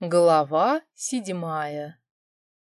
Глава седьмая.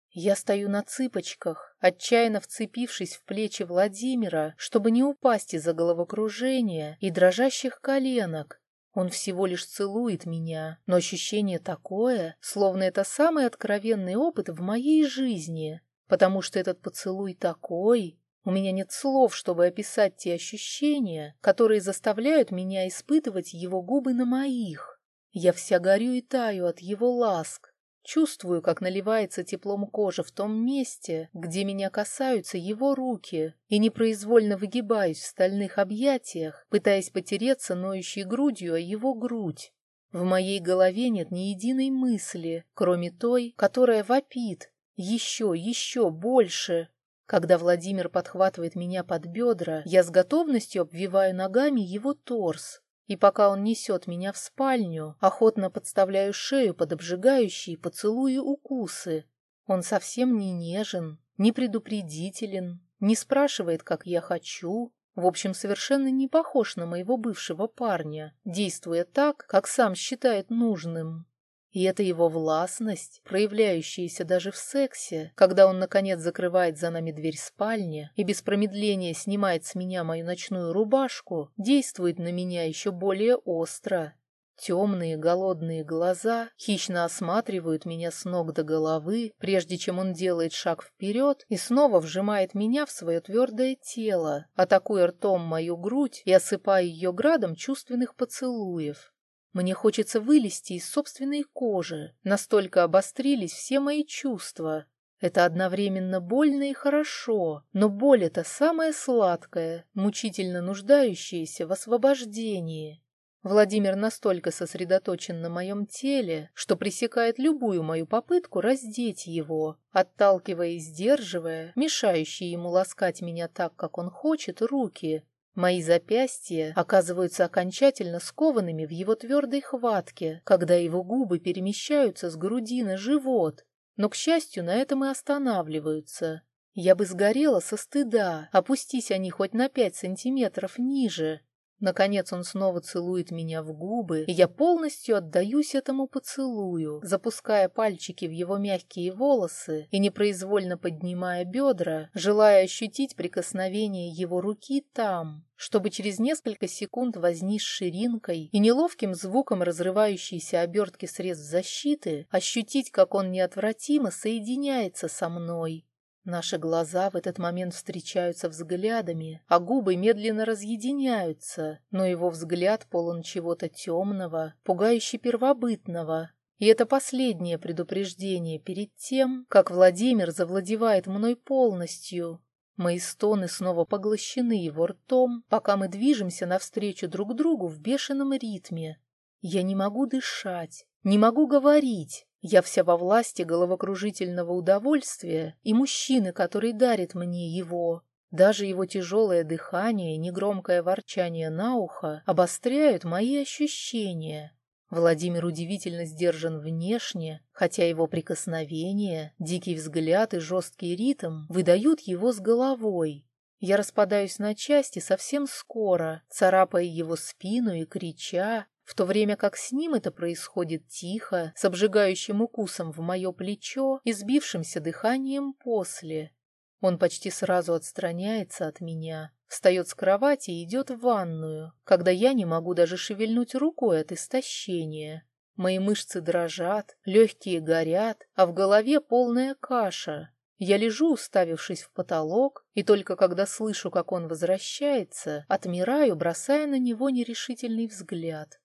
Я стою на цыпочках, отчаянно вцепившись в плечи Владимира, чтобы не упасть из-за головокружения и дрожащих коленок. Он всего лишь целует меня, но ощущение такое, словно это самый откровенный опыт в моей жизни, потому что этот поцелуй такой... У меня нет слов, чтобы описать те ощущения, которые заставляют меня испытывать его губы на моих. Я вся горю и таю от его ласк. Чувствую, как наливается теплом кожа в том месте, где меня касаются его руки, и непроизвольно выгибаюсь в стальных объятиях, пытаясь потереться ноющей грудью о его грудь. В моей голове нет ни единой мысли, кроме той, которая вопит. Еще, еще больше. Когда Владимир подхватывает меня под бедра, я с готовностью обвиваю ногами его торс. И пока он несет меня в спальню, охотно подставляю шею под обжигающие поцелуи укусы. Он совсем не нежен, не предупредителен, не спрашивает, как я хочу. В общем, совершенно не похож на моего бывшего парня, действуя так, как сам считает нужным. И это его властность, проявляющаяся даже в сексе, когда он, наконец, закрывает за нами дверь спальни и без промедления снимает с меня мою ночную рубашку, действует на меня еще более остро. Темные голодные глаза хищно осматривают меня с ног до головы, прежде чем он делает шаг вперед и снова вжимает меня в свое твердое тело, атакуя ртом мою грудь и осыпая ее градом чувственных поцелуев. Мне хочется вылезти из собственной кожи. Настолько обострились все мои чувства. Это одновременно больно и хорошо, но боль это самая сладкая, мучительно нуждающаяся в освобождении. Владимир настолько сосредоточен на моем теле, что пресекает любую мою попытку раздеть его, отталкивая и сдерживая, мешающие ему ласкать меня так, как он хочет, руки, Мои запястья оказываются окончательно скованными в его твердой хватке, когда его губы перемещаются с груди на живот, но, к счастью, на этом и останавливаются. Я бы сгорела со стыда, опустись они хоть на пять сантиметров ниже. Наконец он снова целует меня в губы, и я полностью отдаюсь этому поцелую, запуская пальчики в его мягкие волосы и непроизвольно поднимая бедра, желая ощутить прикосновение его руки там, чтобы через несколько секунд возни с ширинкой и неловким звуком разрывающейся обертки средств защиты ощутить, как он неотвратимо соединяется со мной, Наши глаза в этот момент встречаются взглядами, а губы медленно разъединяются, но его взгляд полон чего-то темного, пугающе первобытного. И это последнее предупреждение перед тем, как Владимир завладевает мной полностью. Мои стоны снова поглощены его ртом, пока мы движемся навстречу друг другу в бешеном ритме. Я не могу дышать, не могу говорить, я вся во власти головокружительного удовольствия и мужчины, который дарит мне его. Даже его тяжелое дыхание и негромкое ворчание на ухо обостряют мои ощущения. Владимир удивительно сдержан внешне, хотя его прикосновения, дикий взгляд и жесткий ритм выдают его с головой. Я распадаюсь на части совсем скоро, царапая его спину и крича, в то время как с ним это происходит тихо, с обжигающим укусом в мое плечо и сбившимся дыханием после. Он почти сразу отстраняется от меня, встает с кровати и идет в ванную, когда я не могу даже шевельнуть рукой от истощения. Мои мышцы дрожат, легкие горят, а в голове полная каша. Я лежу, уставившись в потолок, и только когда слышу, как он возвращается, отмираю, бросая на него нерешительный взгляд.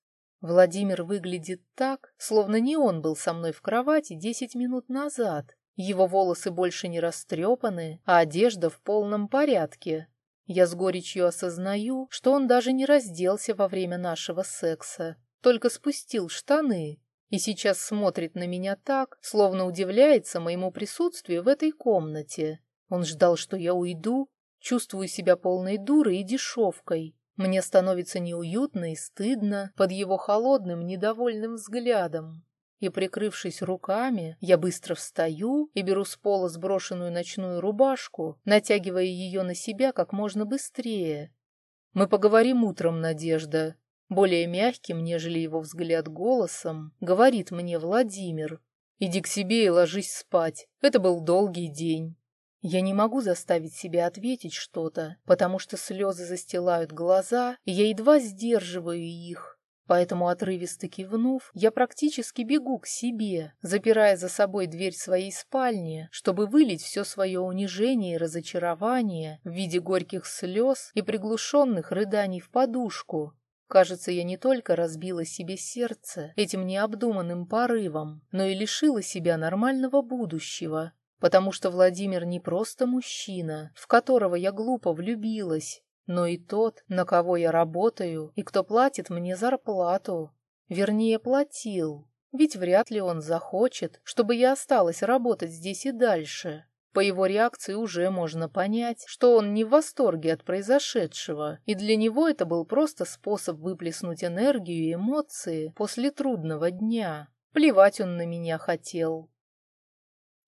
Владимир выглядит так, словно не он был со мной в кровати десять минут назад. Его волосы больше не растрепаны, а одежда в полном порядке. Я с горечью осознаю, что он даже не разделся во время нашего секса, только спустил штаны и сейчас смотрит на меня так, словно удивляется моему присутствию в этой комнате. Он ждал, что я уйду, чувствую себя полной дурой и дешевкой, мне становится неуютно и стыдно под его холодным, недовольным взглядом. И, прикрывшись руками, я быстро встаю и беру с пола сброшенную ночную рубашку, натягивая ее на себя как можно быстрее. «Мы поговорим утром, Надежда», более мягким, нежели его взгляд голосом, говорит мне Владимир. «Иди к себе и ложись спать. Это был долгий день». Я не могу заставить себя ответить что-то, потому что слезы застилают глаза, и я едва сдерживаю их. Поэтому, отрывисто кивнув, я практически бегу к себе, запирая за собой дверь своей спальни, чтобы вылить все свое унижение и разочарование в виде горьких слез и приглушенных рыданий в подушку. Кажется, я не только разбила себе сердце этим необдуманным порывом, но и лишила себя нормального будущего, потому что Владимир не просто мужчина, в которого я глупо влюбилась, но и тот, на кого я работаю и кто платит мне зарплату. Вернее, платил, ведь вряд ли он захочет, чтобы я осталась работать здесь и дальше. По его реакции уже можно понять, что он не в восторге от произошедшего, и для него это был просто способ выплеснуть энергию и эмоции после трудного дня. Плевать он на меня хотел.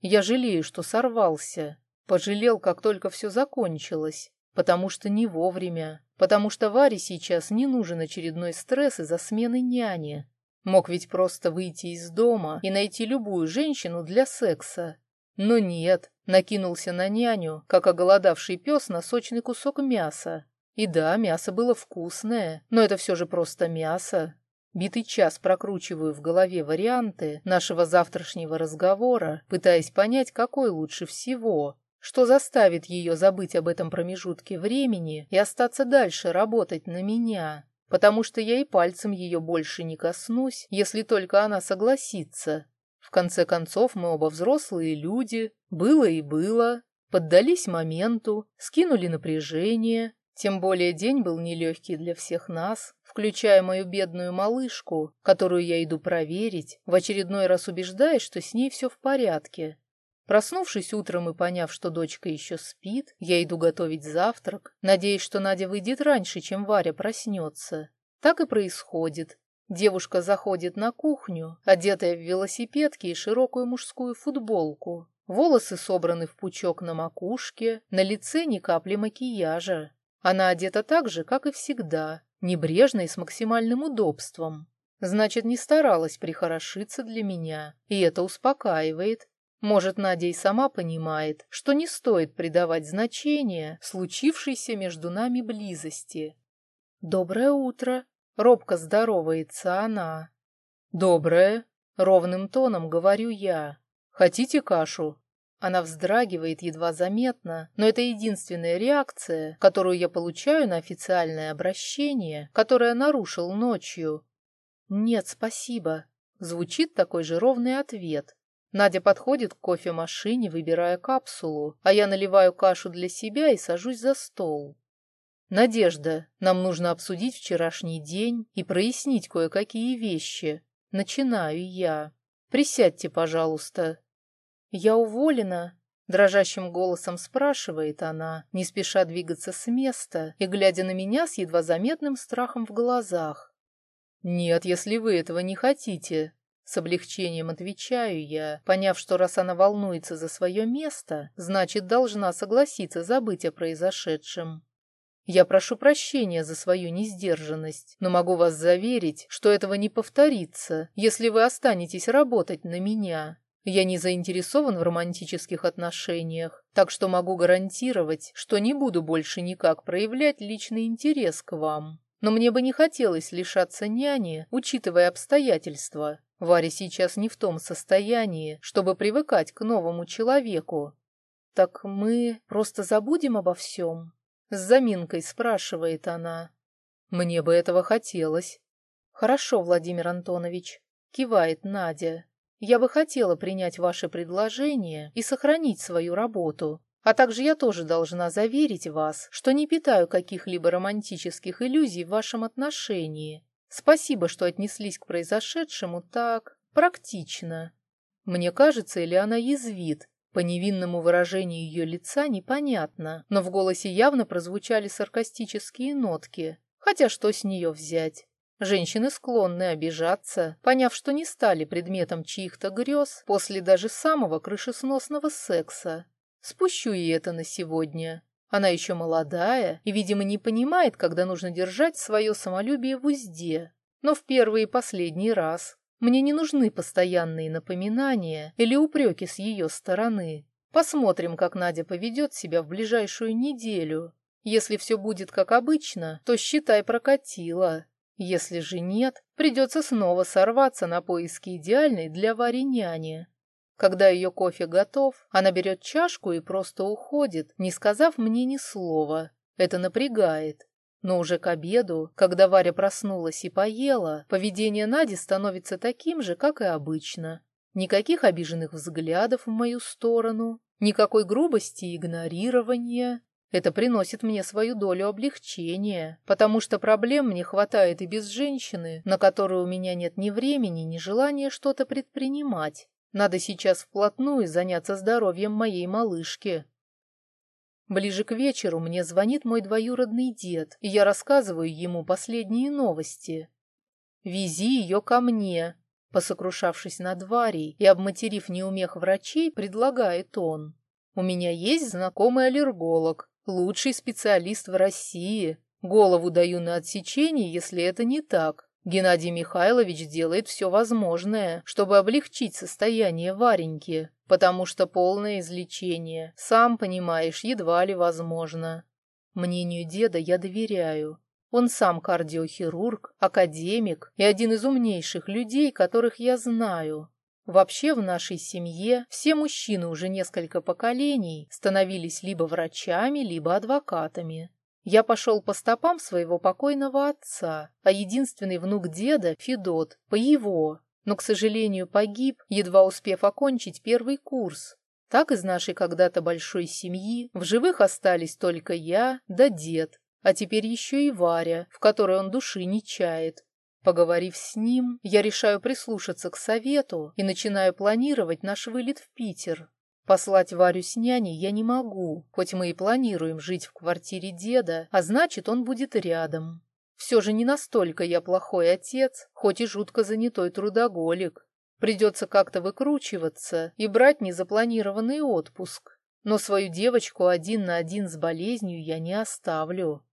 Я жалею, что сорвался. Пожалел, как только все закончилось. Потому что не вовремя. Потому что Варе сейчас не нужен очередной стресс из-за смены няни. Мог ведь просто выйти из дома и найти любую женщину для секса. Но нет, накинулся на няню, как оголодавший пес на сочный кусок мяса. И да, мясо было вкусное, но это все же просто мясо. Битый час прокручиваю в голове варианты нашего завтрашнего разговора, пытаясь понять, какой лучше всего что заставит ее забыть об этом промежутке времени и остаться дальше работать на меня, потому что я и пальцем ее больше не коснусь, если только она согласится. В конце концов, мы оба взрослые люди, было и было, поддались моменту, скинули напряжение, тем более день был нелегкий для всех нас, включая мою бедную малышку, которую я иду проверить, в очередной раз убеждаясь, что с ней все в порядке. Проснувшись утром и поняв, что дочка еще спит, я иду готовить завтрак, надеясь, что Надя выйдет раньше, чем Варя проснется. Так и происходит. Девушка заходит на кухню, одетая в велосипедки и широкую мужскую футболку. Волосы собраны в пучок на макушке, на лице ни капли макияжа. Она одета так же, как и всегда, небрежно и с максимальным удобством. Значит, не старалась прихорошиться для меня, и это успокаивает, может, Надя и сама понимает, что не стоит придавать значение случившейся между нами близости. «Доброе утро!» — робко здоровается она. «Доброе!» — ровным тоном говорю я. «Хотите кашу?» Она вздрагивает едва заметно, но это единственная реакция, которую я получаю на официальное обращение, которое нарушил ночью. «Нет, спасибо», — звучит такой же ровный ответ, Надя подходит к кофемашине, выбирая капсулу, а я наливаю кашу для себя и сажусь за стол. «Надежда, нам нужно обсудить вчерашний день и прояснить кое-какие вещи. Начинаю я. Присядьте, пожалуйста». «Я уволена?» — дрожащим голосом спрашивает она, не спеша двигаться с места и глядя на меня с едва заметным страхом в глазах. «Нет, если вы этого не хотите», с облегчением отвечаю я, поняв, что раз она волнуется за свое место, значит, должна согласиться забыть о произошедшем. Я прошу прощения за свою несдержанность, но могу вас заверить, что этого не повторится, если вы останетесь работать на меня. Я не заинтересован в романтических отношениях, так что могу гарантировать, что не буду больше никак проявлять личный интерес к вам. Но мне бы не хотелось лишаться няни, учитывая обстоятельства. Варя сейчас не в том состоянии, чтобы привыкать к новому человеку. «Так мы просто забудем обо всем?» С заминкой спрашивает она. «Мне бы этого хотелось». «Хорошо, Владимир Антонович», — кивает Надя. «Я бы хотела принять ваше предложение и сохранить свою работу. А также я тоже должна заверить вас, что не питаю каких-либо романтических иллюзий в вашем отношении. Спасибо, что отнеслись к произошедшему так практично. Мне кажется, или она язвит. По невинному выражению ее лица непонятно, но в голосе явно прозвучали саркастические нотки. Хотя что с нее взять? Женщины склонны обижаться, поняв, что не стали предметом чьих-то грез после даже самого крышесносного секса. Спущу и это на сегодня. Она еще молодая и, видимо, не понимает, когда нужно держать свое самолюбие в узде. Но в первый и последний раз мне не нужны постоянные напоминания или упреки с ее стороны. Посмотрим, как Надя поведет себя в ближайшую неделю. Если все будет как обычно, то считай прокатило. Если же нет, придется снова сорваться на поиски идеальной для Вари няни. Когда ее кофе готов, она берет чашку и просто уходит, не сказав мне ни слова. Это напрягает. Но уже к обеду, когда Варя проснулась и поела, поведение Нади становится таким же, как и обычно. Никаких обиженных взглядов в мою сторону, никакой грубости и игнорирования. Это приносит мне свою долю облегчения, потому что проблем мне хватает и без женщины, на которую у меня нет ни времени, ни желания что-то предпринимать. Надо сейчас вплотную заняться здоровьем моей малышки. Ближе к вечеру мне звонит мой двоюродный дед, и я рассказываю ему последние новости. «Вези ее ко мне», — посокрушавшись над Варей и обматерив неумех врачей, предлагает он. «У меня есть знакомый аллерголог, лучший специалист в России. Голову даю на отсечение, если это не так. Геннадий Михайлович делает все возможное, чтобы облегчить состояние Вареньки, потому что полное излечение, сам понимаешь, едва ли возможно. Мнению деда я доверяю. Он сам кардиохирург, академик и один из умнейших людей, которых я знаю. Вообще в нашей семье все мужчины уже несколько поколений становились либо врачами, либо адвокатами. Я пошел по стопам своего покойного отца, а единственный внук деда, Федот, по его, но, к сожалению, погиб, едва успев окончить первый курс. Так из нашей когда-то большой семьи в живых остались только я да дед, а теперь еще и Варя, в которой он души не чает. Поговорив с ним, я решаю прислушаться к совету и начинаю планировать наш вылет в Питер. Послать Варю с няней я не могу, хоть мы и планируем жить в квартире деда, а значит, он будет рядом. Все же не настолько я плохой отец, хоть и жутко занятой трудоголик. Придется как-то выкручиваться и брать незапланированный отпуск. Но свою девочку один на один с болезнью я не оставлю.